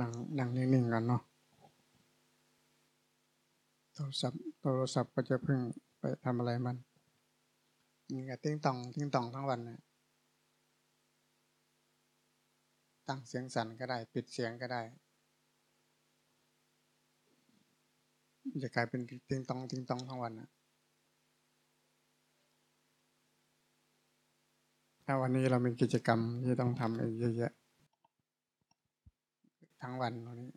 นั่งนั่งนิ่งๆกันเนาะโทรศัพท์โทรศัพท์ก็จะพึ่งไปทำอะไรมันนี่ก็ติ้งตองติ้งตองทั้งวันนะตั้งเสียงสั่นก็ได้ ปิดเสียงก็ได้ จะกลายเป็นติ้งตองติ้งตองทั้งวันนะถ้าวันนี้เรามีกิจกรรมที่ต้องทำอีกเยอะแยะ ทั้งวันวันนี้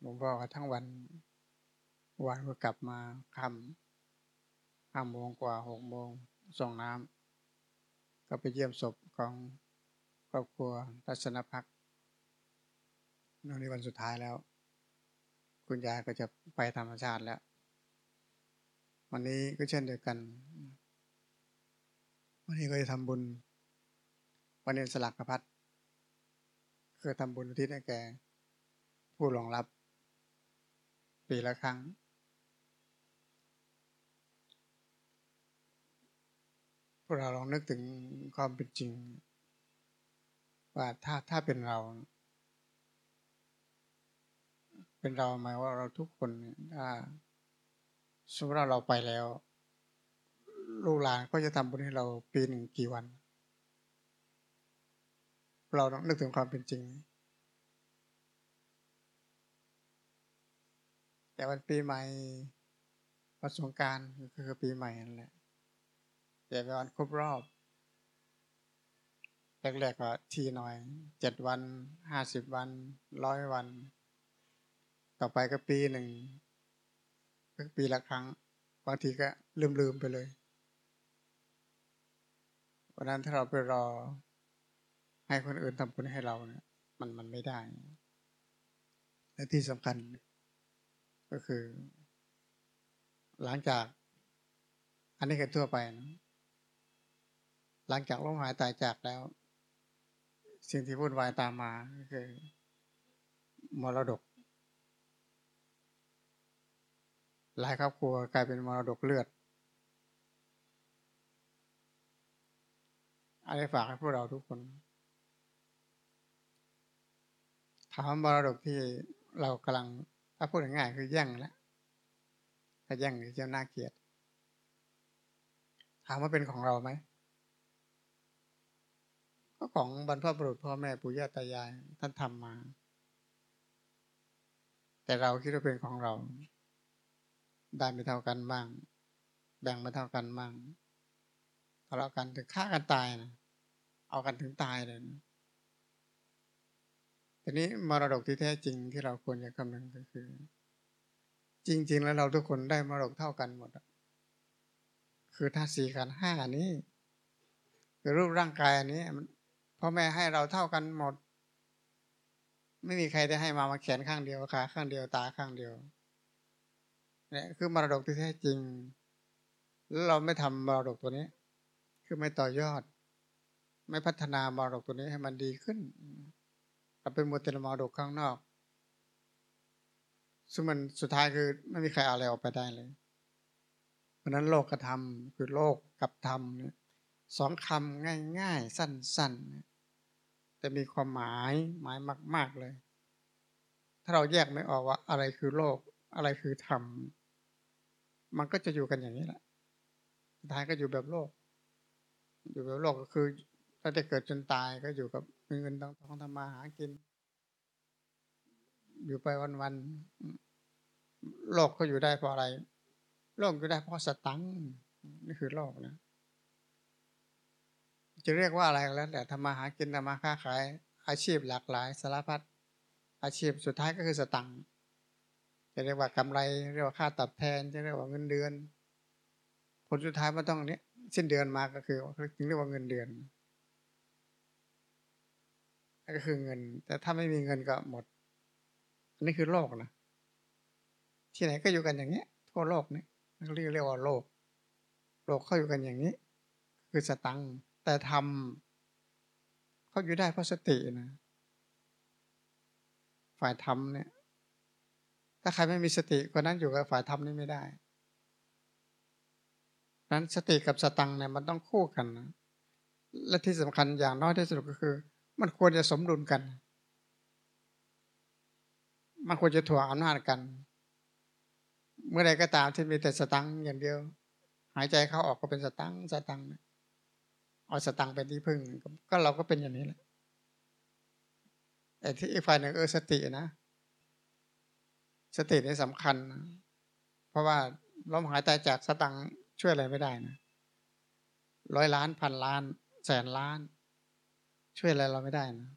หลวงพ่อก็ทั้งวัน วันก็กลับมาค่ำห้าโมงกว่าหกโมงส่งน้ำก็ไปเยี่ยมศพของครอบครัวทัศนพักนนี้วันสุดท้ายแล้ว คุณยายก็จะไปธรรมชาติแล้ว วันนี้ก็เช่นเดียวกัน วันนี้ก็จะทำบุญวันนี้สลักกระพัดคือทำบุญที่ได้แก่ ผู้รองรับ ปีละครั้ง พวกเราลองนึกถึงความเป็นจริง ว่าถ้าถ้าเป็นเรา เป็นเราหมายว่าเราทุกคนถ้าสมมติเราเราไปแล้ว ลูกหลานก็จะทำบุญให้เราปีหนึ่งกี่วัน เราต้องนึกถึงความเป็นจริง แต่วันปีใหม่วันสงการก็คือปีใหม่นั่นแหละแต่เป็นวันครบรอบแรกๆก็ทีหน่อยเจ็ดวันห้าสิบวันร้อยวัน ต่อไปก็ปีหนึ่งก็ปีละครั้งบางทีก็ลืมๆไปเลยวันนั้นถ้าเราไปรอ ให้คนอื่นทำบุญให้เราเนี่ยมันมันไม่ได้ และที่สำคัญ ก็คือ หลังจาก อันนี้คือทั่วไปนะหลังจากล้มหายตายจากแล้ว สิ่งที่วุ่นวายตามมาก็คือ มรดก หลายครอบครัวกลายเป็นมรดกเลือดอันนี้ฝากให้พวกเราทุกคนถามมรดกที่เรากำลัง ถ้าพูดง่ายๆคือแย่งแล้วถ้าแย่งนี่จะน่าเกลียดถามว่าเป็นของเราไหมก็ของบรรพบุรุษพ่อแม่ปู่ย่าตายายท่านทำมา แต่เราคิดว่าเป็นของเรา ได้ไม่เท่ากันบ้าง แบ่งไม่เท่ากันบ้างทะเลาะกันถึงฆ่ากันตายนะเอากันถึงตายเลยนะ ทีนี้มรดกที่แท้จริงที่เราควรจะคำนึงก็คือ จริง ๆ แล้วเราทุกคนได้มรดกเท่ากันหมดคือธาตุสี่ขันห้านี้ คือรูปร่างกายอันนี้พ่อแม่ให้เราเท่ากันหมด ไม่มีใครได้ให้มามาแขนข้างเดียวขาข้างเดียวตาข้างเดียวเนี่ยคือมรดกที่แท้จริง แล้วเราไม่ทำมรดกตัวนี้ คือไม่ต่อยอด ไม่พัฒนามรดกตัวนี้ให้มันดีขึ้น เราเป็นมดเตลมอดกข้างนอก ซึ่งมันสุดท้ายคือไม่มีใครเอาอะไรออกไปได้เลย เพราะนั้นโลกกระทำคือโลกกับธรรมนี่สองคำง่ายๆ สั้นๆ แต่มีความหมายหมายมาก ๆเลย ถ้าเราแยกไม่ออกว่าอะไรคือโลกอะไรคือธรรม มันก็จะอยู่กันอย่างนี้แหละสุดท้ายก็อยู่แบบโลก อยู่แบบโลกก็คือถ้าจะเกิดจนตายก็อยู่กับ เงินต้องทำมาหากิน อยู่ไปวันๆโลกก็อยู่ได้เพราะอะไร โลกอยู่ได้เพราะสตังนี่คือโลกนะ จะเรียกว่าอะไรแล้ว แต่ทำมาหากินทำมาค้าขาย อาชีพหลากหลายสารพัดอาชีพสุดท้ายก็คือสตังจะเรียกว่ากำไรเรียกว่าค่าตอบแทนจะเรียกว่าเงินเดือน ผลสุดท้ายมันต้องเนี้ยสิ้นเดือนมาก็คือถึงเรียกว่าเงินเดือน ก็คือเงิน แต่ถ้าไม่มีเงินก็หมด อันนี้คือโลกนะที่ไหนก็อยู่กันอย่างนี้ทั่วโลกนี่เรียกเรียกว่าโลก โลกเขาอยู่กันอย่างนี้ คือสตังแต่ทำเขาอยู่ได้เพราะสตินะ ฝ่ายธรรมเนี่ย ถ้าใครไม่มีสติคนนั้นอยู่กับฝ่ายธรรมนี่ไม่ได้นั้นสติกับสตังเนี่ยมันต้องคู่กันนะและที่สำคัญอย่างน้อยที่สุดก็คือ มันควรจะสมดุลกัน มันควรจะถ่วงอำนาจกัน เมื่อใดก็ตามที่มีแต่สตังอย่างเดียว หายใจเข้าออกก็เป็นสตังสตังเอาสตังเป็นที่พึ่ง ก็เราก็เป็นอย่างนี้แหละแต่ที่อีกฝ่ายหนึ่งเออสตินะ สตินี่สำคัญนะเพราะว่าลมหายใจจากสตังช่วยอะไรไม่ได้นะร้อยล้านพันล้าน แสนล้าน ช่วยอะไรเราไม่ได้นะ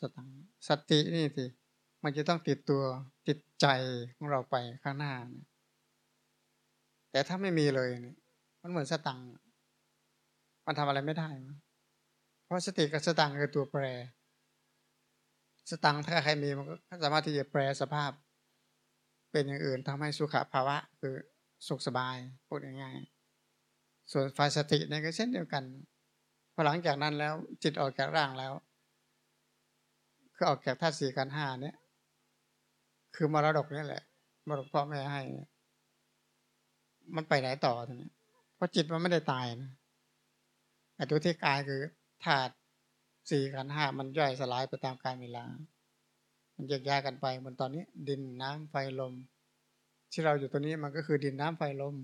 สตังสตินี่สิมันจะต้องติดตัวติดใจของเราไปข้างหน้านะแต่ถ้าไม่มีเลยเนี่ยมันเหมือนสตังมันทำอะไรไม่ได้นะเพราะสติกับสตังคือตัวแปร สตังถ้าใครมีมันก็สามารถที่จะแปรสภาพ เป็นอย่างอื่นทำให้สุขภาวะ คือสุขสบายพูดง่ายๆส่วนฝ่ายสติเนี่ยก็เช่นเดียวกัน พอหลังจากนั้นแล้ว จิตออกจากร่างแล้ว คือออกจากธาตุสี่กันห้าเนี่ย คือมรดกนี่แหละมรดกพ่อแม่ให้มันไปไหนต่อทีนี้เพราะจิตมันไม่ได้ตายนะไอ้ตัวที่กายคือธาตุสี่กันห้ามันย่อยสลายไปตามกาลเวลา มันแยกแยกันไปเหมือนตอนนี้ ดินน้ำไฟลม ที่เราอยู่ตัวนี้มันก็คือดินน้ำไฟลม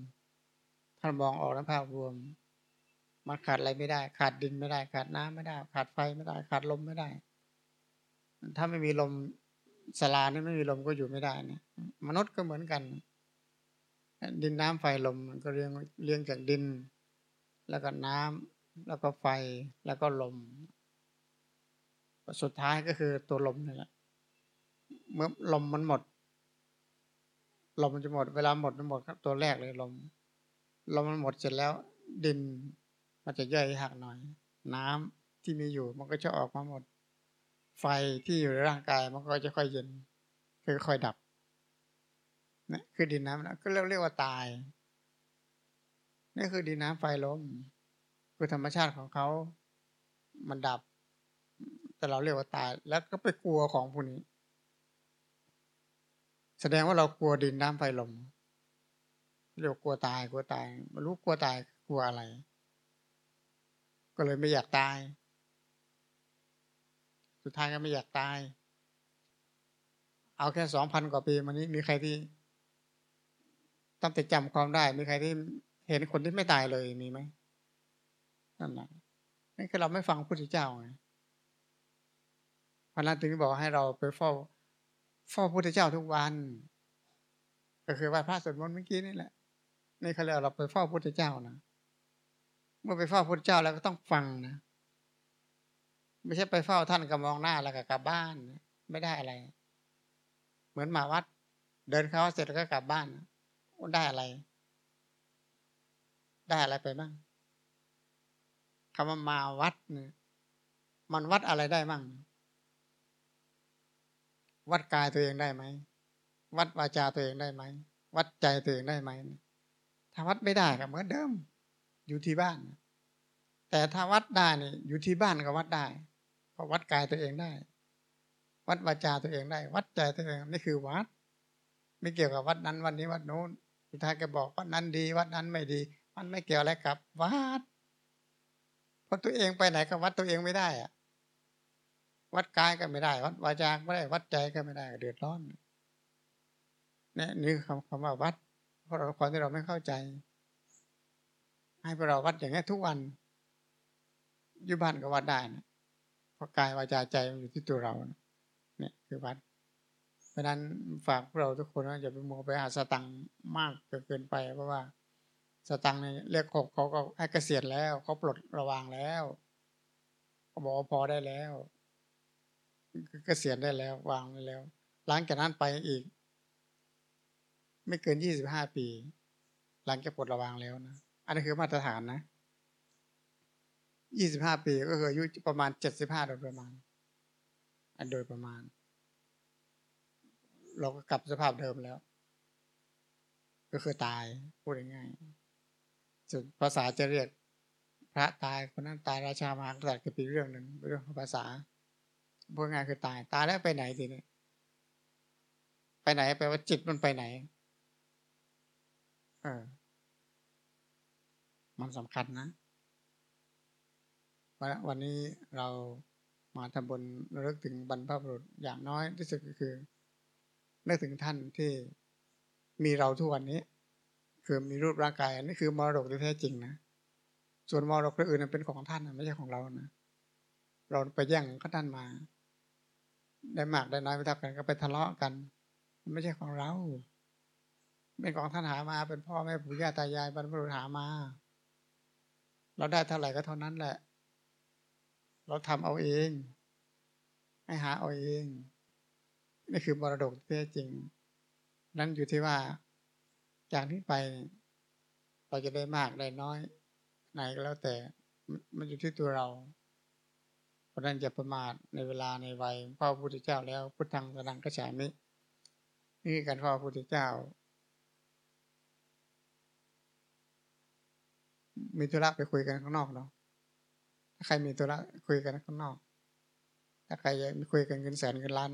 ท่านมองออกแล้วภาพรวม มันขาดอะไรไม่ได้ ขาดดินไม่ได้ ขาดน้ำไม่ได้ ขาดไฟไม่ได้ ขาดลมไม่ได้ ถ้าไม่มีลมสลานี่ไม่มีลมก็อยู่ไม่ได้นะมนุษย์ก็เหมือนกัน ดินน้ำไฟลมมันก็เรียงเรียงจากดิน แล้วก็น้ำแล้วก็ไฟแล้วก็ลม สุดท้ายก็คือตัวลมนี่แหละเมื่อลมมันหมด ลมมันจะหมด เวลาหมดมันหมดครับตัวแรกเลยลมลมมันหมดเสร็จแล้ว ดิน มันจะย่อยหักหน่อย น้ำที่มีอยู่มันก็จะออกมาหมด ไฟที่อยู่ในร่างกายมันก็จะค่อยเย็นค่อยดับนี่คือดินน้ำนะก็เรียกเรียกว่าตายนี่คือดินน้ำไฟลมคือธรรมชาติของเขา มันดับ แต่เราเรียกว่าตาย แล้วก็ไปกลัวของพวกนี้ แสดงว่าเรากลัวดินน้ำไฟลมเรียกกลัวตายกลัวตายไม่รู้กลัวตายกลัวอะไร ก็เลยไม่อยากตาย สุดท้ายก็ไม่อยากตาย เอาแค่สองพันกว่าปีมันนี้มีใครที่ตั้งแต่จำความได้ มีใครที่เห็นคนที่ไม่ตายเลยมีไหมนั่นแหละนี่คือเราไม่ฟังพระพุทธเจ้าไงพระนั้นถึงบอกให้เราไปเฝ้าเฝ้าพระพุทธเจ้าทุกวัน ก็คือว่าพระสวดมนต์เมื่อกี้นี่แหละนี่เขาเรียกเราไปเฝ้าพระพุทธเจ้านะ เมื่อไปเฝ้าพระเจ้าแล้วก็ต้องฟังนะไม่ใช่ไปเฝ้าท่านก็มองหน้าแล้วก็กลับบ้าน ไม่ได้อะไร เหมือนมาวัด เดินเข้าเสร็จแล้วก็กลับบ้านได้อะไร ได้อะไรไปบ้างคำว่ามาวัดเนี่ยมันวัดอะไรได้บ้างวัดกายตัวเองได้ไหมวัดวาจาตัวเองได้ไหมวัดใจตัวเองได้ไหมถ้าวัดไม่ได้ก็เหมือนเดิม อยู่ที่บ้าน แต่ถ้าวัดได้เนี่ยอยู่ที่บ้านก็วัดได้ก็วัดกายตัวเองได้ วัดวาจาตัวเองได้ วัดใจตัวเองนี่คือวัด ไม่เกี่ยวกับวัดนั้นวันนี้วัดโน้นสุดท้ายก็บอกวัดนั้นดี วัดนั้นไม่ดี มันไม่เกี่ยวอะไรกับวัดเพราะตัวเองไปไหนก็วัดตัวเองไม่ได้อะวัดกายก็ไม่ได้ วัดวาจาไม่ได้ วัดใจก็ไม่ได้เดือดร้อนเนี่ยนี่คำคำว่าวัด เพราะเราคนที่เราไม่เข้าใจ ให้พวกเราวัดอย่างนี้ทุกวันอยู่บ้านก็วัดได้นะเพราะกายวาจาใจมันอยู่ที่ตัวเราเนี่ยคือวัด เพราะนั้นฝากพวกเราทุกคนว่าอย่าไปมัวไปหาสตังค์มากเกินไปเพราะว่าสตังเนี่ยเรียกเขาเขาก็ให้เกษียณแล้วเขาปลดระวางแล้วเขาบอกพอได้แล้วเกษียณได้แล้ววางได้แล้ว หลังจากนั้นไปอีก ไม่เกินยี่สิบห้าปี หลังจากปลดระวางแล้วนะ อันนี้คือมาตรฐานนะยี่สิบห้าปีก็คืออายุประมาณเจ็ดสิบห้าโดยประมาณ อันโดยประมาณ เราก็กลับสภาพเดิมแล้ว ก็คือตายพูดง่ายๆส่วนภาษาจะเรียกพระตายคนนั้นตายราชามหากษัตริย์ก็เป็นเรื่องหนึ่งเรื่องภาษาพูดง่ายคือตาย ตายแล้วไปไหนทีนี้ไปไหนไปลว่าจิตมันไปไหน เออ มันสำคัญนะ วันนี้เรามาทำบุญระลึกถึงบรรพบุรุษอย่างน้อยที่สุดก็คือนึกถึงท่านที่มีเราทุกวันนี้ คือมีรูปร่างกายอันนี้คือมรดกที่แท้จริงนะ ส่วนมรดกอื่นเป็นของท่านไม่ใช่ของเรานะ เราไปแย่งก็ท่านมา ได้มากได้น้อยไม่เท่ากันก็ไปทะเลาะกันมัน ไม่ใช่ของเรา เป็นของท่านหามาเป็นพ่อแม่ปู่ย่าตายายบรรพบุรุษหามา เราได้เท่าไหร่ก็เท่านั้นแหละ เราทำเอาเองให้หาเอาเอง นี่คือมรดกที่แท้จริง นั้นอยู่ที่ว่าจากนี้ไป เราจะได้มากได้น้อย ไหนก็แล้วแต่มันอยู่ที่ตัวเราเพราะนั้นจะประมาทในเวลาในวัยพ่อพุทธเจ้าแล้วพุทธังสนังกระฉามินี่การพ่อพุทธเจ้า มีธุระไปคุยกันข้างนอกเนาะถ้าใครมีธุระคุยกันข้างนอก ถ้าใครมีคุยกันเงินแสนเงินล้าน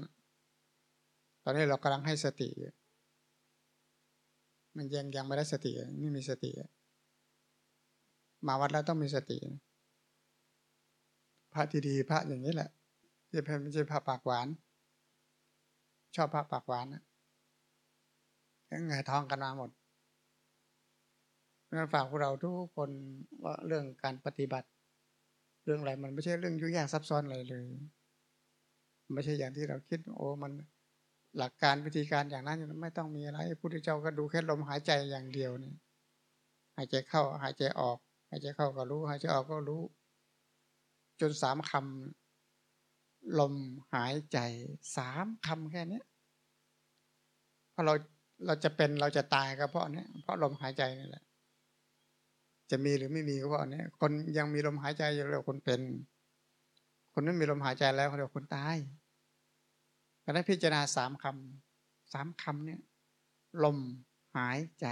ตอนนี้เรากำลังให้สติมันยังยังไม่ได้สติไม่มีสติ มาวัดแล้วต้องมีสติ พระที่ดีพระอย่างนี้แหละจะเป็นไม่ใช่พระปากหวาน ชอบพระปากหวานนะยังไงท้องกันมาหมด นั้นฝากพวกเราทุกคนว่าเรื่องการปฏิบัติ เรื่องอะไรมันไม่ใช่เรื่องยุ่งยากซับซ้อนอะไรเลย ไม่ใช่อย่างที่เราคิด โอ้มันหลักการวิธีการอย่างนั้นไม่ต้องมีอะไรพุทธเจ้าก็ดูแค่ลมหายใจอย่างเดียวนี่หายใจเข้าหายใจออก หายใจเข้าก็รู้ หายใจออกก็รู้ จนสามคำลมหายใจสามคำแค่นี้พราะเราเราจะเป็นเราจะตายก็เพราะนี้เพราะลมหายใจนี่แหละ จะมีหรือไม่มีก็เพราะนี้คนยังมีลมหายใจอยู่เรียกคนเป็น คนไม่มีลมหายใจแล้วเขาเรียกคนตายก็ได้พิจารณาสามคำสามคำเนี่ยลมหายใจ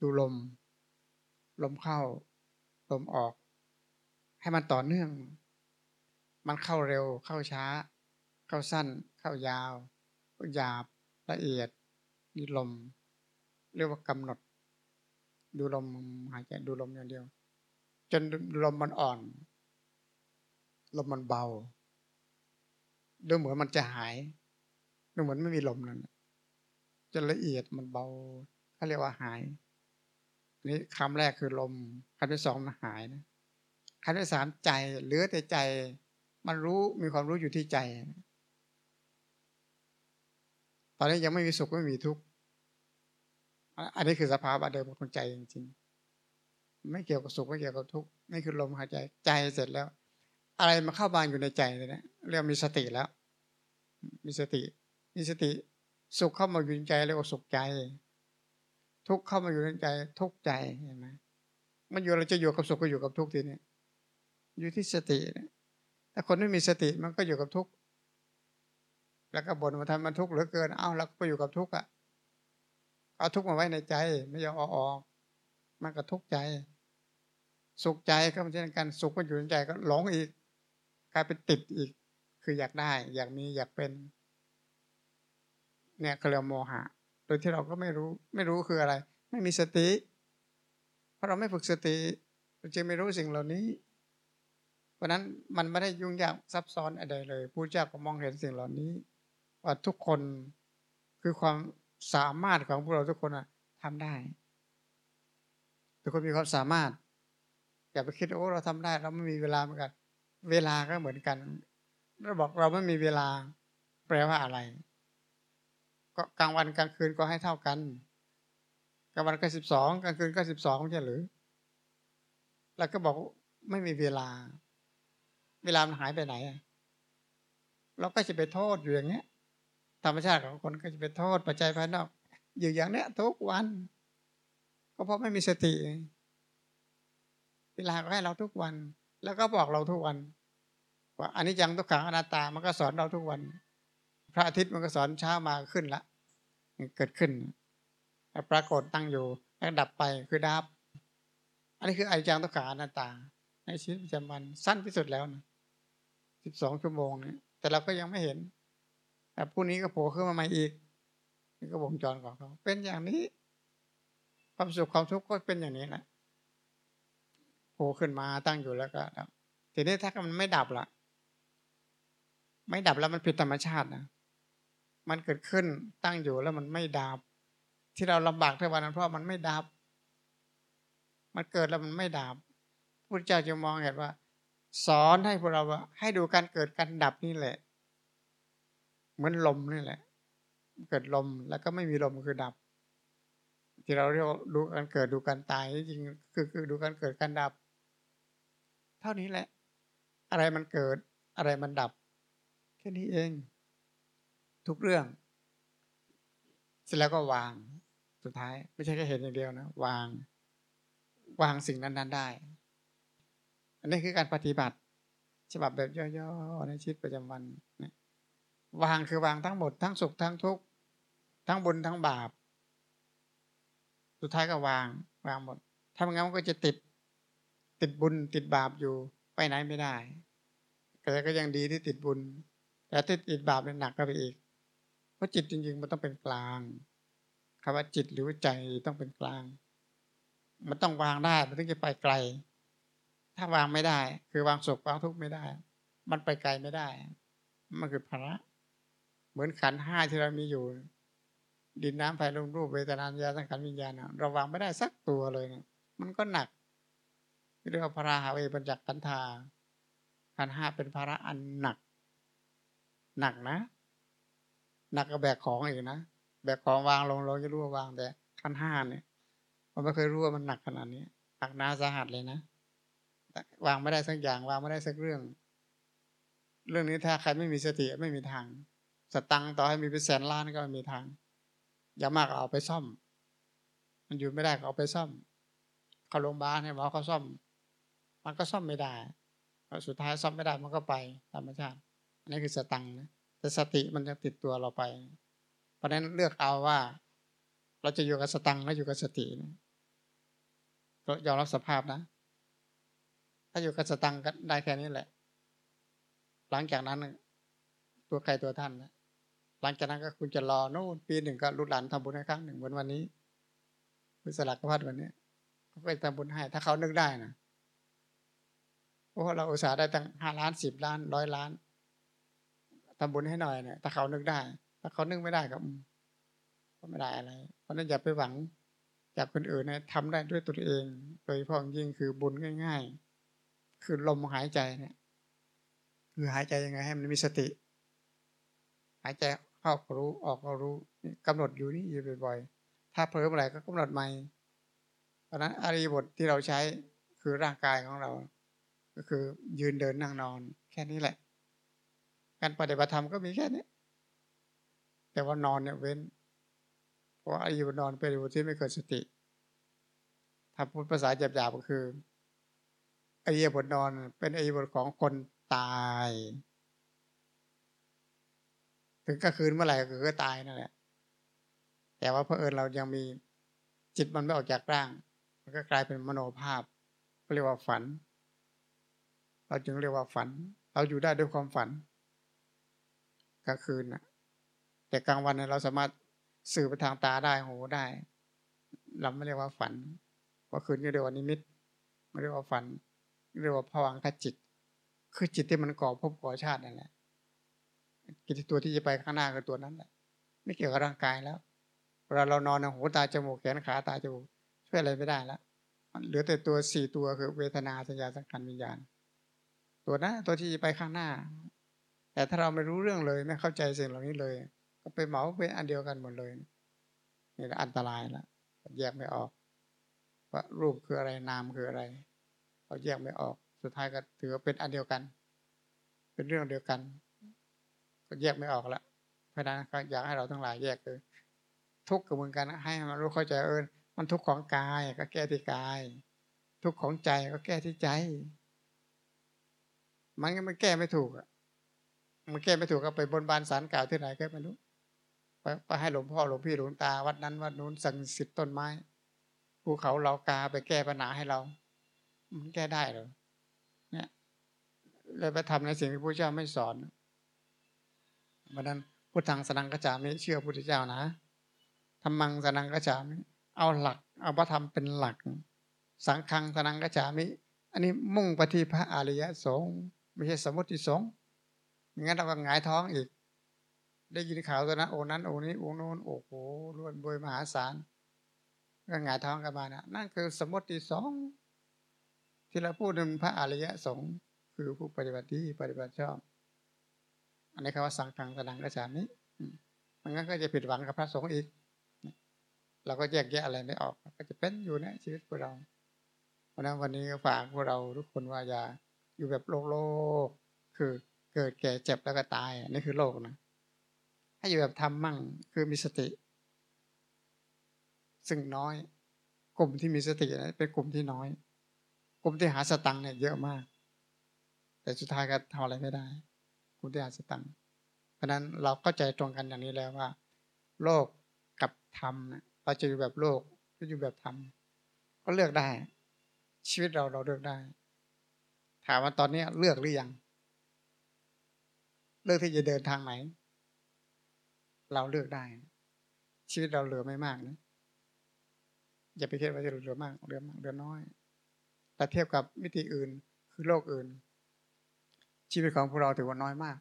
ดูลม ลมเข้า ลมออก ให้มันต่อเนื่อง มันเข้าเร็วเข้าช้า เข้าสั้น เข้ายาว หยาบละเอียดนี่ลม เรียกว่ากำหนด ดูลมหายใจดูลมอย่างเดียว จนลมมันอ่อน ลมมันเบา ดูเหมือนมันจะหาย ดูเหมือนไม่มีลมนั่นจนละเอียดมันเบาเขาเรียกว่าหาย นี่คำแรกคือลมคำที่สองมันหายนะคำที่สามใจเหลือแต่ใจ มันรู้มีความรู้อยู่ที่ใจ ตอนนี้ยังไม่มีสุขไม่มีทุกข์ อันนี้คือสภาวะเดิมของใจจริงๆ ไม่เกี่ยวกับสุขไม่เกี่ยวกับทุกข์นี่คือลมหายใจใจเสร็จแล้ว อะไรมาเข้าบานอยู่ในใจเลยนะเรียกมีสติแล้ว มีสติ มีสติ สุขเข้ามาอยู่ในใจเรียกว่าสุขใจ ทุกข์เข้ามาอยู่ในใจ ทุกข์ใจเห็นไหมมันอยู่เราจะอยู่กับสุขก็อยู่กับทุกข์ทีนี้อยู่ที่สตินะถ้าคนไม่มีสติมันก็อยู่กับทุกข์แล้วก็บ่นมาทำมันทุกข์เหลือเกิน เอ้าเราก็อยู่กับทุกข์อะ เอาทุกข์มาไว้ในใจ ไม่ยอมออก มันก็ทุกข์ใจ สุขใจก็มันเช่นกันสุขก็อยู่ในใจก็หลงอีก กลายเป็นติดอีก คืออยากได้ อยากมีอยากเป็น เนี่ยเขาเรียกโมหะ โดยที่เราก็ไม่รู้ ไม่รู้คืออะไร ไม่มีสติ เพราะเราไม่ฝึกสติเราจึงไม่รู้สิ่งเหล่านี้เพราะนั้นมันไม่ได้ยุ่งยากซับซ้อนอะไรเลยผู้เจ้าก็มองเห็นสิ่งเหล่านี้ ว่าทุกคนคือความ สามารถของพวกเราทุกคนทำได้ ทุกคนมีความสามารถ อย่าไปคิดโอ้เราทำได้ เราไม่มีเวลาเหมือนกัน เวลาก็เหมือนกันเราบอกเราไม่มีเวลา แปลว่าอะไร ก็กลางวันกลางคืนก็ให้เท่ากันกลางวันก็สิบสองกลางคืนก็สิบสองใช่หรือ แล้วก็บอกไม่มีเวลา เวลามันหายไปไหนเราก็จะไปโทษอยู่อย่างเงี้ย ธรรมชาติของคนก็จะไปโทษปัจจัยภายนอก อยู่อย่างเนี้ยทุกวัน ก็เพราะไม่มีสติ เวลาก็ให้เราทุกวัน แล้วก็บอกเราทุกวัน ว่าอันนี้ยังทุกขังอนัตตามันก็สอนเราทุกวัน พระอาทิตย์มันก็สอนเช้ามาขึ้นละเกิดขึ้นปรากฏตั้งอยู่แล้วดับไปคือดับ อันนี้คือไอจังตุขานาตา ในชีวิตประจำวันสั้นที่สุดแล้วนะสิบสองชั่วโมงเนี่ยแต่เราก็ยังไม่เห็น แต่ผู้นี้ก็โผล่ขึ้นมาใหม่อีกนี่ก็วงจรของเขาเป็นอย่างนี้ ความสุขความทุกข์ก็เป็นอย่างนี้แหละโผล่ขึ้นมาตั้งอยู่แล้วก็ทีนี้ถ้ามันไม่ดับละไม่ดับแล้วมันผิดธรรมชาตินะมันเกิดขึ้นตั้งอยู่แล้วมันไม่ดับ ที่เราลำบากทุกวันนั้นเพราะมันไม่ดับ มันเกิดแล้วมันไม่ดับพุทธเจ้าจะมองเห็นว่า สอนให้พวกเราว่าให้ดูการเกิดการดับนี่แหละ เหมือนลมนี่แหละ เกิดลมแล้วก็ไม่มีลมคือดับ ที่เราเรียกดูการเกิดดูการตายจริงคือคือดูการเกิดการดับ เท่านี้แหละ อะไรมันเกิดอะไรมันดับ แค่นี้เอง ทุกเรื่อง เสร็จแล้วก็วาง สุดท้าย ไม่ใช่แค่เห็นอย่างเดียวนะวาง วางสิ่งนั้น ๆได้ อันนี้คือการปฏิบัติ ฉบับแบบย่อๆในชีวิตประจำวันนะ วางคือวางทั้งหมด ทั้งสุขทั้งทุกข์ทั้งบุญทั้งบาป สุดท้ายก็วางวางหมดถ้าไม่งั้นมันก็จะติด ติดบุญติดบาปอยู่ไปไหนไม่ได้แต่ก็ยังดีที่ติดบุญ แต่ที่ติดบาปเนี่ยหนักก็ไปอีก เพราะจิตจริง ๆ มันต้องเป็นกลางคำว่าจิตหรือใจต้องเป็นกลาง มันต้องวางได้มันถึงจะไปไกล ถ้าวางไม่ได้ คือวางสุขวางทุกข์ไม่ได้ มันไปไกลไม่ได้ มันคือภาระ เหมือนขันห้าที่เรามีอยู่ ดินน้ำไฟลมรูปเวทนาญาสังขารวิญญาณเราวางไม่ได้สักตัวเลยเนี่ยมันก็หนักเรียกว่าพระราหาเวปัญจกันธาขันห้าเป็นภาระอันหนัก หนักนะ หนักก็แบกของอีกนะแบกของวางลงเราจะรู้ว่าวางแต่ขันห้าเนี่ยมันไม่เคยรู้ว่ามันหนักขนาดนี้หนักหนาสาหัสเลยนะวางไม่ได้สักอย่างวางไม่ได้สักเรื่อง เรื่องนี้ถ้าใครไม่มีสติไม่มีทาง สตังต่อให้มีเป็นแสนล้านก็ไม่มีทาง อย่ามากเอาไปซ่อม มันอยู่ไม่ได้ก็เอาไปซ่อม เข้าโรงพยาบาลให้หมอเขาซ่อม มันก็ซ่อมไม่ได้สุดท้ายซ่อมไม่ได้มันก็ไปธรรมชาติ อันนี้คือสตังนะแต่สติมันจะติดตัวเราไป เพราะนั้นเลือกเอาว่า เราจะอยู่กับสตังแล้วอยู่กับสติก็ยอมรับสภาพนะ ถ้าอยู่กับสตังก็ได้แค่นี้แหละ หลังจากนั้นตัวใครตัวท่านนะ หลังจากนั้นก็คุณจะรอโน่นปีหนึ่งก็ลุดหลานทำบุญครั้งหนึ่งเหมือนวันนี้คุณสลักพัดวันนี้เขาไปทำบุญให้ ถ้าเขานึกได้นะเพราะเราอุตส่าห์ได้ตั้งห้าล้านสิบล้านร้อยล้านทำบุญให้หน่อยเนี่ยถ้าเขานึกได้ ถ้าเขานึกไม่ได้ก็ก็ไม่ได้อะไร เพราะนั้นอย่าไปหวังจากคนอื่นนะทำได้ด้วยตัวเอง โดยเฉพาะยิ่งคือบุญง่าย ๆ คือลมหายใจเนี่ย คือหายใจยังไงให้มันมีสติ หายใจ เข้าก็รู้ออกก็รู้กำหนดอยู่นี่อยู่บ่อยๆ ถ้าเพิ่มอะไรก็กำหนดใหม่เพราะนั้นอริบทที่เราใช้คือร่างกายของเรา ก็คือยืนเดินนั่งนอน แค่นี้แหละ การปฏิบัติธรรมก็มีแค่นี้ แต่ว่านอนเนี่ยเว้น เพราะอริบทนอนเป็นอริบทที่ไม่เกิดสติ ถ้าพูดภาษาหยาบๆก็คืออริยบทนอนเป็นอริยบทของคนตาย ถึงก็คืนเมื่อไหร่ก็คือตายนั่นแหละแต่ว่าเพอเอิญเรายังมีจิตมันไม่ออกจากร่าง มันก็กลายเป็นมโนภาพเรียกว่าฝัน เราจึงเรียกว่าฝัน เราอยู่ได้ด้วยความฝันกลางคืนนะแต่กลางวันเนี่ยเราสามารถสื่อไปทางตาได้หูได้ เราไม่เรียกว่าฝันเพราคืนก็เรียกว่านิมิตไม่เรียกว่าฝัน เรียกว่าผวังคจิต คือจิตที่มันก่อภพก่อชาตินั่นแหละ กิจตัวที่จะไปข้างหน้าคือตัวนั้นแหละไม่เกี่ยวกับร่างกายแล้วเวลาเรานอนหูตาจมูกแขนขาตาจมูกช่วยอะไรไม่ได้แล้วมันเหลือแต่ตัวสี่ตัวคือเวทนาสัญญาสังขารวิญญาณ ตัวนั้นตัวที่จะไปข้างหน้า แต่ถ้าเราไม่รู้เรื่องเลยไม่เข้าใจสิ่งเหล่านี้เลย ก็ไปเหมาเป็นอันเดียวกันหมดเลยนี่อันตรายแล้วแยกไม่ออกว่ารูปคืออะไรนามคืออะไรเราแยกไม่ออกสุดท้ายก็ถือว่าเป็นอันเดียวกัน เป็นเรื่องเดียวกัน ก็แยกไม่ออกละเพราะนั้นก็อยากให้เราทั้งหลายแยกคือทุกข์กับมือกันให้มันรู้เข้าใจเออมันทุกข์ของกายก็แก้ที่กาย ทุกข์ของใจก็แก้ที่ใจ มันก็มันแก้ไม่ถูกอะมันแก้ไม่ถูกก็ไปบนบานสารกล่าวที่ไหนก็ไม่รู้ไปให้หลวงพ่อหลวงพี่หลวงตา วัดนั้นวัดนู้นสั่งสิทธิ์ต้นไม้ภูเขาเรากาไปแก้ปัญหาให้เรา มันแก้ได้หรอเนี่ยเลยไปทำในสิ่งที่พระเจ้าไม่สอน วันนั้นพุทธังสนังกระจามิเชื่อพุทธเจ้านะธรรมังสนังกระจามิเอาหลักเอาพระธรรมเป็นหลัก สังฆังสนังกระจามิ อันนี้มุ่งปที่พระอริยสงฆ์ไม่ใช่สมุติสงฆ์งั้นเราก็หงายท้องอีก ได้ยินข่าวตัวนั้นโอ้นั้นโอ้นี้โอ้โน้นโอ้โหรวยบวยมหาศาลก็หงายท้องกันมานะนั่นคือสมมติสองที่เราพูดถึงพระอริยสงฆ์คือผู้ปฏิบัติที่ปฏิบัติชอบ อันนี้คำว่าสังฆังสนังกระฉามิมันงั้นก็จะผิดหวังกับพระสงฆ์อีก เราก็แยกแยะอะไรไม่ออก ก็จะเป็นอยู่ในชีวิตพวกเรา เพราะนั้นวันนี้ก็ฝากพวกเราทุกคนว่าอย่าอยู่แบบโลกโลก คือเกิดแก่เจ็บแล้วก็ตายนี่คือโลกนะ ให้อยู่แบบทำมั่งคือมีสติ ซึ่งน้อย กลุ่มที่มีสตินะเป็นกลุ่มที่น้อย กลุ่มที่หาสตังค์เนี่ยเยอะมาก แต่สุดท้ายก็ทำอะไรไม่ได้ กลุ่มที่หาสตังค์เพราะนั้นเราเข้าใจตรงกันอย่างนี้แล้วว่า โลกกับธรรมเราจะอยู่แบบโลกก็อยู่แบบธรรมก็เลือกได้ ชีวิตเราเราเลือกได้ ถามว่าตอนนี้เลือกหรือยัง เลือกที่จะเดินทางไหน เราเลือกได้ ชีวิตเราเหลือไม่มากนะอย่าไปคิดว่าจะเหลือมากเหลือมากเหลือน้อยแต่เทียบกับมิติอื่นคือโลกอื่น ชีวิตของพวกเราถือว่าน้อยมาก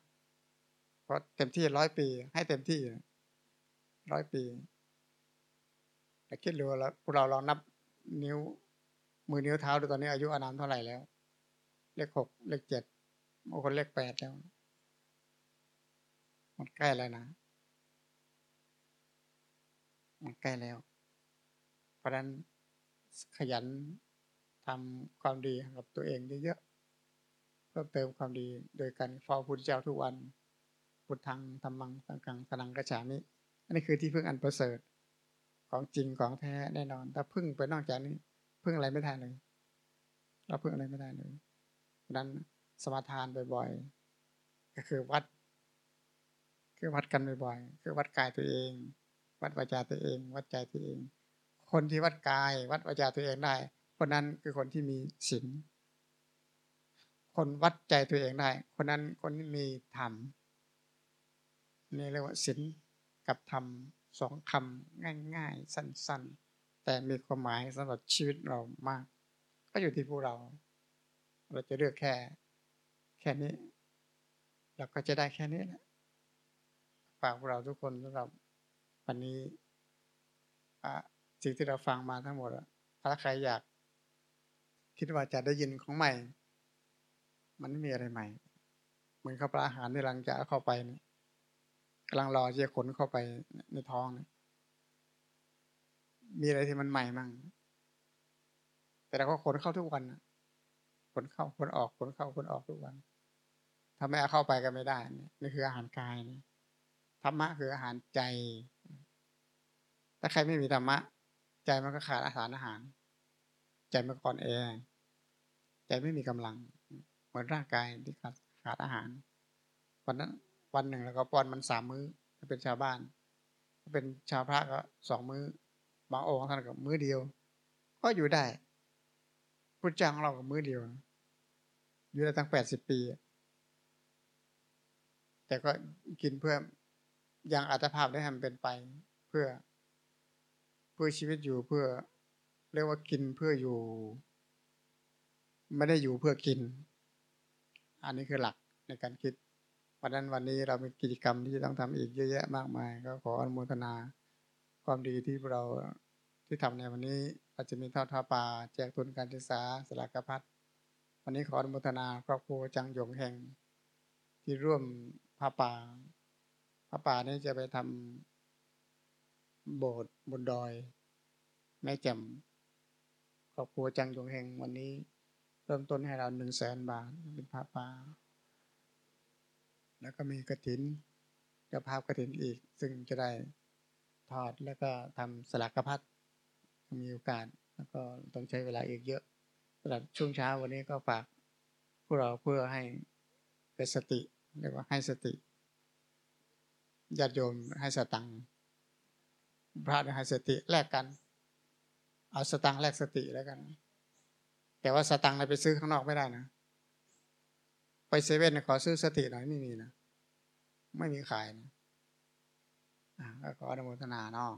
เพราะเต็มที่ร้อยปี ให้เต็มที่ร้อยปีแต่คิดดูแล้วพวกเราลองนับนิ้ว มือนิ้วเท้าดูตอนนี้อายุอานามเท่าไหร่แล้ว เลขหกเลขเจ็ดบางคนเลขแปดแล้วมันใกล้แล้วนะมันใกล้แล้ว เพราะนั้นขยันทำความดีกับตัวเองเยอะๆ พิ่มเติมความดี โดยการเฝ้าพุทธเจ้าทุกวันพุทธังธรรมังสังฆังสนังกระฉามิอันนี้คือที่พึ่งอันประเสริฐของจริงของแท้แน่นอน ถ้าพึ่งไปนอกจากนี้ พึ่งอะไรไม่ได้เลย เราพึ่งอะไรไม่ได้เลยนั้นสมาทานบ่อยๆ ก็คือวัด คือวัดกันบ่อยๆ คือวัดกายตัวเอง วัดวาจาตัวเอง วัดใจตัวเอง คนที่วัดกาย วัดวาจาตัวเองได้ คนนั้นคือคนที่มีศีล คนวัดใจตัวเองได้ คนนั้นคนที่มีธรรมนี่เรียกว่าศีลกับธรรมสองคำง่ายๆ สั้นๆ แต่มีความหมายสำหรับชีวิตเรามาก ก็อยู่ที่พวกเรา เราจะเลือกแค่ แค่นี้ เราก็จะได้แค่นี้แหละฝากพวกเราทุกคนสำหรับวันนี้สิ่งที่เราฟังมาทั้งหมดถ้าใครอยากคิดว่าจะได้ยินของใหม่ มันไม่มีอะไรใหม่ เหมือนข้าวปลาอาหารที่หลังจากเข้าไปนี่กำลังรอจะขนเข้าไปในท้องนะมีอะไรที่มันใหม่มั่ง แต่เราก็ขนเข้าทุกวันขนเข้าขนออกขนเข้าขนออกทุกวันถ้าไม่เอาเข้าไปก็ไม่ได้นี่คืออาหารกายนะธรรมะคืออาหารใจ ถ้าใครไม่มีธรรมะ ใจมันก็ขาดอาหารอาหาร ใจมันก่อนแอ ใจไม่มีกำลัง เหมือนร่างกายที่ขาดขาดอาหาร วันนั้นวันหนึ่งแล้วก็ป้อนมันสามมื้อถ้าเป็นชาวบ้านถ้าเป็นชาวพระก็สองมื้อบางองค์ท่านก็มื้อเดียว ก็อยู่ได้พุทธเจ้าของเราก็มื้อเดียว อยู่ได้ตั้งแปดสิบปี แต่ก็กินเพื่อยังอัตภาพได้ทำเป็นไปเพื่อ เพื่อชีวิตอยู่เพื่อ เรียกว่ากินเพื่ออยู่ ไม่ได้อยู่เพื่อกิน อันนี้คือหลักในการคิดวันนั้นวันนี้เรามีกิจกรรมที่ต้องทำอีกเยอะแยะมากมาย ก็ขออนุโมทนาความดีที่เราที่ทำในวันนี้อาจจะมีเท่าท่าป่าแจกทุนการศึกษาสลากพัดวันนี้ขออนุโมทนาครอบครัวจังหยงแห่ง ที่ร่วมพระป่าพระป่านี้จะไปทำโบสถ์บนดอย แม่แจ่มครอบครัวจังหยงแห่งวันนี้ เริ่มต้นให้เราหนึ่งแสนบาทเป็นพระป่าแล้วก็มีกระถินจ้าภาพกระถินอีก ซึ่งจะได้ทอดแล้วก็ทำสลักกระพัดมีโอกาสแล้วก็ต้องใช้เวลาอีกเยอะสำหรับช่วงเช้าวันนี้ก็ฝากพวกเราเพื่อให้เป็นสติเรียกว่าให้สติญาติโยมให้สตังพระให้สติแลกกัน เอาสตังแลกสติแล้วกัน แต่ว่าสตังเราไปซื้อข้างนอกไม่ได้นะ ไปเซเว่นขอซื้อสติหน่อยไม่มีนะ ไม่มีขายนะก็ขออนุโมทนาเนาะ